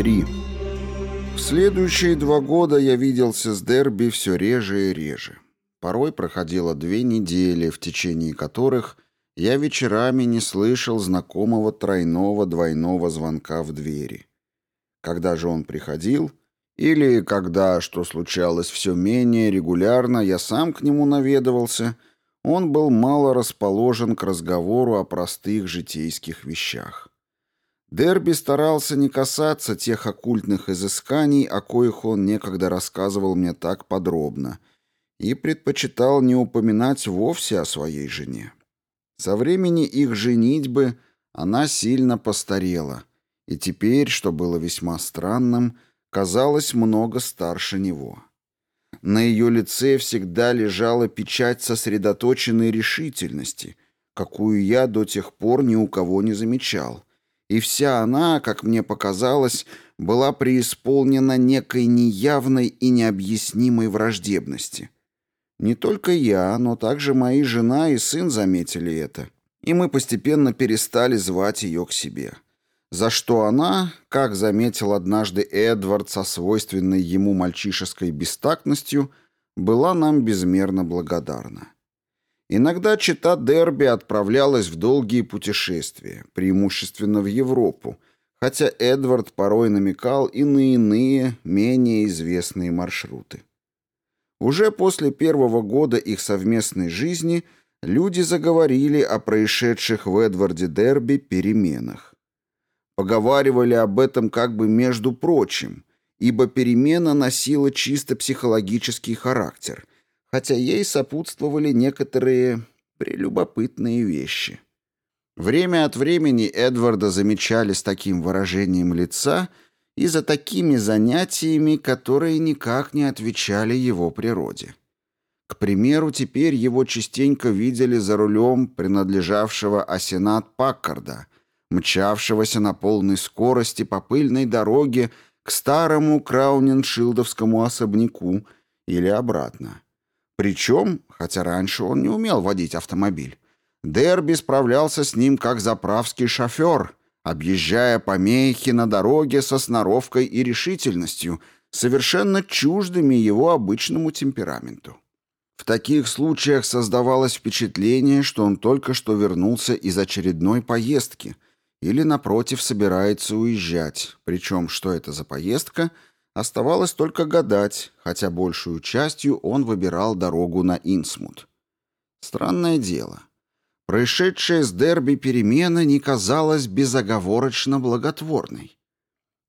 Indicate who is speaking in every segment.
Speaker 1: 3. В следующие два года я виделся с Дерби все реже и реже. Порой проходило две недели, в течение которых я вечерами не слышал знакомого тройного двойного звонка в двери. Когда же он приходил, или когда, что случалось все менее регулярно, я сам к нему наведывался, он был мало расположен к разговору о простых житейских вещах. Дерби старался не касаться тех оккультных изысканий, о коих он некогда рассказывал мне так подробно, и предпочитал не упоминать вовсе о своей жене. Со времени их женитьбы она сильно постарела, и теперь, что было весьма странным, казалось много старше него. На ее лице всегда лежала печать сосредоточенной решительности, какую я до тех пор ни у кого не замечал — и вся она, как мне показалось, была преисполнена некой неявной и необъяснимой враждебности. Не только я, но также мои жена и сын заметили это, и мы постепенно перестали звать ее к себе. За что она, как заметил однажды Эдвард со свойственной ему мальчишеской бестактностью, была нам безмерно благодарна. Иногда чита Дерби отправлялась в долгие путешествия, преимущественно в Европу, хотя Эдвард порой намекал и на иные, менее известные маршруты. Уже после первого года их совместной жизни люди заговорили о происшедших в Эдварде Дерби переменах. Поговаривали об этом как бы между прочим, ибо перемена носила чисто психологический характер – хотя ей сопутствовали некоторые прелюбопытные вещи. Время от времени Эдварда замечали с таким выражением лица и за такими занятиями, которые никак не отвечали его природе. К примеру, теперь его частенько видели за рулем принадлежавшего Асенат Паккарда, мчавшегося на полной скорости по пыльной дороге к старому Крауненшилдовскому особняку или обратно. Причем, хотя раньше он не умел водить автомобиль, Дерби справлялся с ним как заправский шофер, объезжая помехи на дороге со сноровкой и решительностью, совершенно чуждыми его обычному темпераменту. В таких случаях создавалось впечатление, что он только что вернулся из очередной поездки или, напротив, собирается уезжать, причем что это за поездка – Оставалось только гадать, хотя большую частью он выбирал дорогу на Инсмут. Странное дело. Происшедшая с Дерби перемена не казалась безоговорочно благотворной.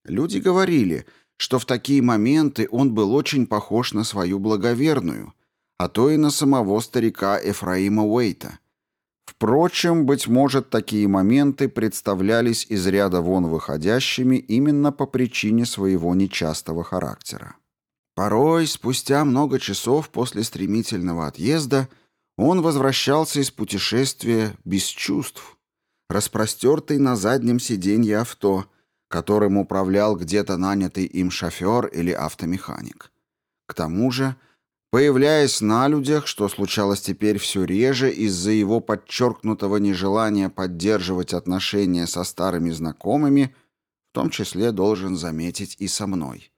Speaker 1: Люди говорили, что в такие моменты он был очень похож на свою благоверную, а то и на самого старика Эфраима Уэйта — Впрочем, быть может, такие моменты представлялись из ряда вон выходящими именно по причине своего нечастого характера. Порой, спустя много часов после стремительного отъезда, он возвращался из путешествия без чувств, распростертый на заднем сиденье авто, которым управлял где-то нанятый им шофер или автомеханик. К тому же, Появляясь на людях, что случалось теперь все реже из-за его подчеркнутого нежелания поддерживать отношения со старыми знакомыми, в том числе должен заметить и со мной.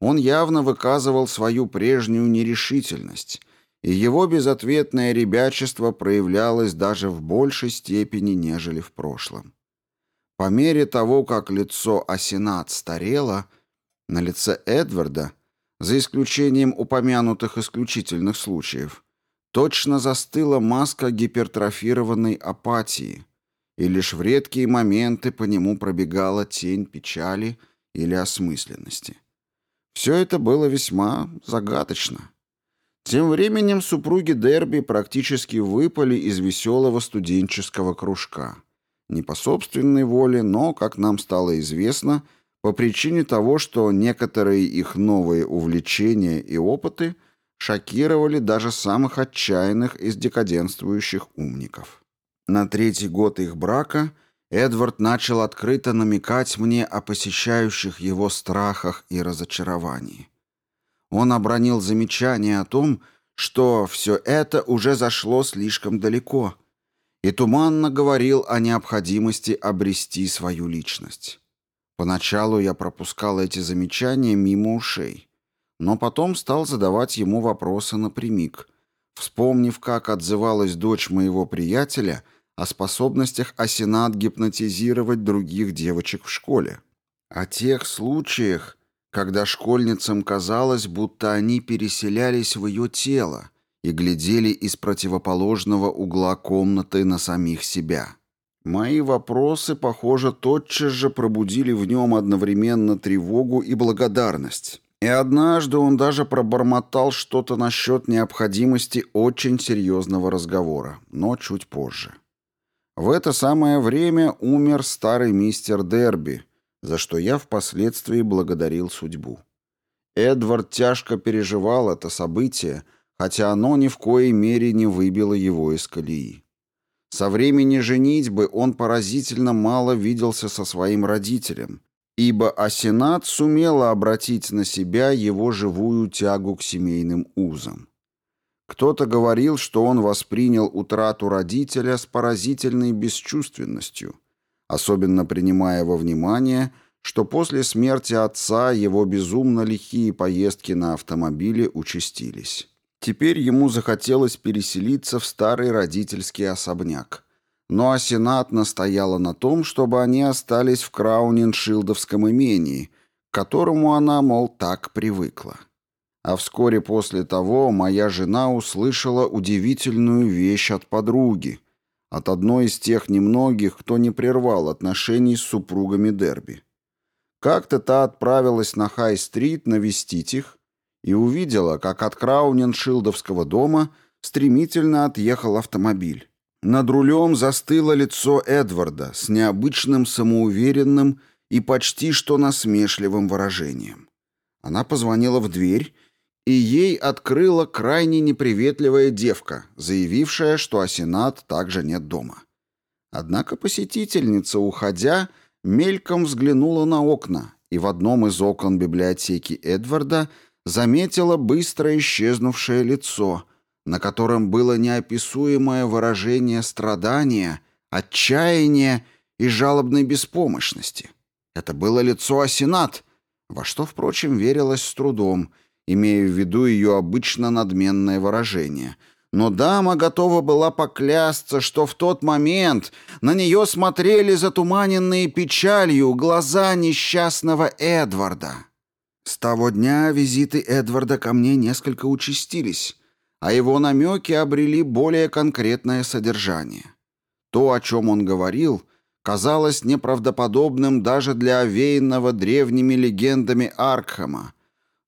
Speaker 1: Он явно выказывал свою прежнюю нерешительность, и его безответное ребячество проявлялось даже в большей степени, нежели в прошлом. По мере того, как лицо Асенат старело, на лице Эдварда – за исключением упомянутых исключительных случаев, точно застыла маска гипертрофированной апатии, и лишь в редкие моменты по нему пробегала тень печали или осмысленности. Все это было весьма загадочно. Тем временем супруги Дерби практически выпали из веселого студенческого кружка. Не по собственной воле, но, как нам стало известно, по причине того, что некоторые их новые увлечения и опыты шокировали даже самых отчаянных из декаденствующих умников. На третий год их брака Эдвард начал открыто намекать мне о посещающих его страхах и разочаровании. Он обронил замечание о том, что все это уже зашло слишком далеко, и туманно говорил о необходимости обрести свою личность. Поначалу я пропускал эти замечания мимо ушей, но потом стал задавать ему вопросы напрямик, вспомнив, как отзывалась дочь моего приятеля о способностях Асенат гипнотизировать других девочек в школе. О тех случаях, когда школьницам казалось, будто они переселялись в ее тело и глядели из противоположного угла комнаты на самих себя. Мои вопросы, похоже, тотчас же пробудили в нем одновременно тревогу и благодарность. И однажды он даже пробормотал что-то насчет необходимости очень серьезного разговора, но чуть позже. В это самое время умер старый мистер Дерби, за что я впоследствии благодарил судьбу. Эдвард тяжко переживал это событие, хотя оно ни в коей мере не выбило его из колеи. Со времени женитьбы он поразительно мало виделся со своим родителем, ибо Асенат сумела обратить на себя его живую тягу к семейным узам. Кто-то говорил, что он воспринял утрату родителя с поразительной бесчувственностью, особенно принимая во внимание, что после смерти отца его безумно лихие поездки на автомобиле участились. Теперь ему захотелось переселиться в старый родительский особняк. Но Асенат настояла на том, чтобы они остались в Крауниншилдовском имении, к которому она, мол, так привыкла. А вскоре после того моя жена услышала удивительную вещь от подруги, от одной из тех немногих, кто не прервал отношений с супругами Дерби. Как-то та отправилась на Хай-стрит навестить их, и увидела, как от Крауненшилдовского дома стремительно отъехал автомобиль. Над рулем застыло лицо Эдварда с необычным самоуверенным и почти что насмешливым выражением. Она позвонила в дверь, и ей открыла крайне неприветливая девка, заявившая, что Асенат также нет дома. Однако посетительница, уходя, мельком взглянула на окна, и в одном из окон библиотеки Эдварда – заметила быстро исчезнувшее лицо, на котором было неописуемое выражение страдания, отчаяния и жалобной беспомощности. Это было лицо Асенат, во что, впрочем, верилось с трудом, имея в виду ее обычно надменное выражение. Но дама готова была поклясться, что в тот момент на нее смотрели затуманенные печалью глаза несчастного Эдварда. С того дня визиты Эдварда ко мне несколько участились, а его намеки обрели более конкретное содержание. То, о чем он говорил, казалось неправдоподобным даже для овеянного древними легендами Аркхема,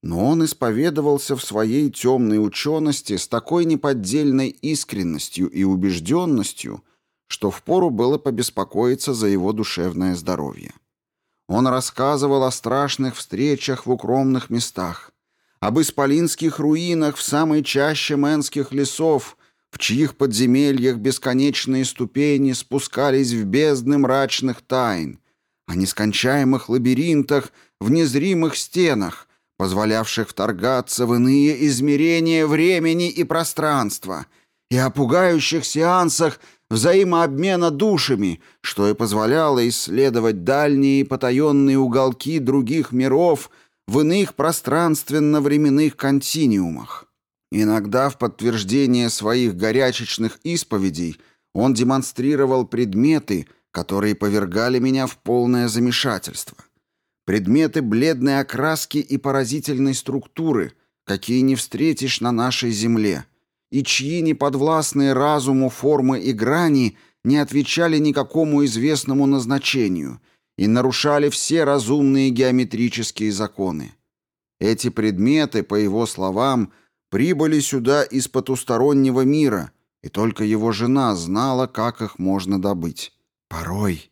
Speaker 1: но он исповедовался в своей темной учености с такой неподдельной искренностью и убежденностью, что впору было побеспокоиться за его душевное здоровье. Он рассказывал о страшных встречах в укромных местах, об исполинских руинах в самой чаще мэнских лесов, в чьих подземельях бесконечные ступени спускались в бездны мрачных тайн, о нескончаемых лабиринтах в незримых стенах, позволявших вторгаться в иные измерения времени и пространства, и о пугающих сеансах взаимообмена душами, что и позволяло исследовать дальние потаенные уголки других миров в иных пространственно-временных континиумах. Иногда в подтверждение своих горячечных исповедей он демонстрировал предметы, которые повергали меня в полное замешательство. Предметы бледной окраски и поразительной структуры, какие не встретишь на нашей земле – и чьи неподвластные разуму формы и грани не отвечали никакому известному назначению и нарушали все разумные геометрические законы. Эти предметы, по его словам, прибыли сюда из потустороннего мира, и только его жена знала, как их можно добыть. Порой,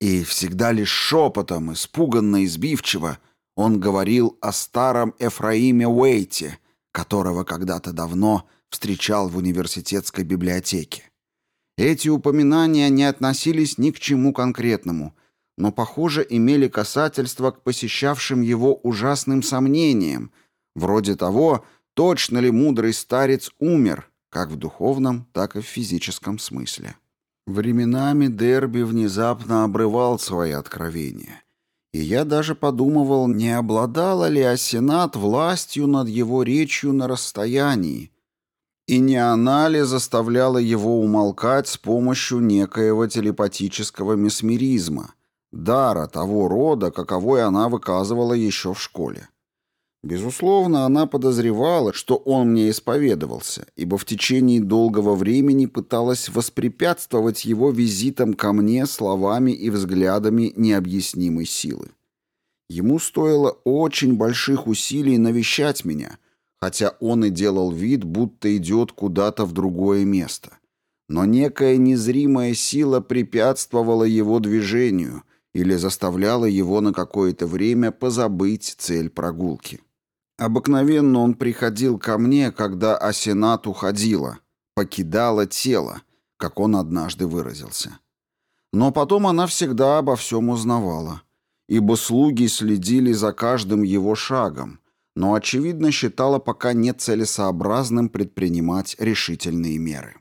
Speaker 1: и всегда лишь шепотом, испуганно и сбивчиво, он говорил о старом Эфраиме Уэйте, которого когда-то давно встречал в университетской библиотеке. Эти упоминания не относились ни к чему конкретному, но, похоже, имели касательство к посещавшим его ужасным сомнениям, вроде того, точно ли мудрый старец умер, как в духовном, так и в физическом смысле. Временами Дерби внезапно обрывал свои откровения, И я даже подумывал, не обладала ли Асенат властью над его речью на расстоянии, и не она ли заставляла его умолкать с помощью некоего телепатического месмеризма, дара того рода, каковой она выказывала еще в школе. Безусловно, она подозревала, что он мне исповедовался, ибо в течение долгого времени пыталась воспрепятствовать его визитам ко мне словами и взглядами необъяснимой силы. Ему стоило очень больших усилий навещать меня, хотя он и делал вид, будто идет куда-то в другое место. Но некая незримая сила препятствовала его движению или заставляла его на какое-то время позабыть цель прогулки. Обыкновенно он приходил ко мне, когда Асенат уходила, покидала тело, как он однажды выразился. Но потом она всегда обо всем узнавала, ибо слуги следили за каждым его шагом, но, очевидно, считала пока нецелесообразным предпринимать решительные меры.